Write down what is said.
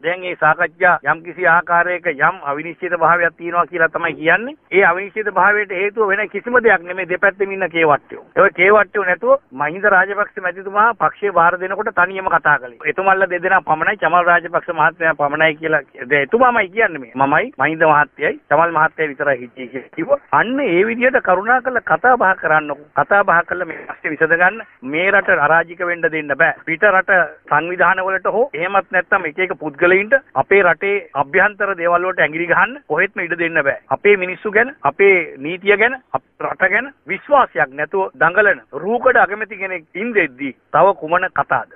දැන් මේ සාකච්ඡා යම්කිසි ආකාරයක යම් අවිනිශ්චිත භාවයක් තියෙනවා කියලා තමයි කියන්නේ. ඒ අවිනිශ්චිත භාවයට හේතුව වෙන කිසිම දෙයක් නෙමෙයි දෙපැත්තෙම ඉන්න කේවට්ටියෝ. ඒ කේවට්ටියෝ නැතුව මහින්ද රාජපක්ෂ මැතිතුමා පක්ෂේ වාර දෙනකොට තනියම කතා කළේ. එතුමල්ලා දෙදෙනා පමණයි චමල් රාජපක්ෂ මහත්මයා පමණයි කියලා එතුමාමයි කියන්නේ මේ. මමයි මහින්ද මහත්තයයි චමල් මහත්තයා විතරයි හිටියේ කියලා කිව්වා. අන්න ඒ විදිහට කරුණාකරලා කතා බහ කරන්නකො. කතා බහ කරලා මේ ප්‍රශ්නේ විසඳ ගන්න මේ රට අරාජික වෙන්න දෙන්න බෑ. පිට රට සංවිධාන වලට හෝ එහෙමත් නැත්නම් එක එක පුද්ගලයින්ට අපේ රටේ අභ්‍යන්තර දේවල් වලට ඇඟිලි ගහන්න කොහෙත්ම ඉඩ දෙන්න බෑ. අපේ මිනිස්සු ගැන, අපේ නීතිය ගැන, රට ගැන විශ්වාසයක් නැතුව දඟලන රූකඩ අගමැති කෙනෙක් ඉඳෙද්දී තව කුමන කතාවද?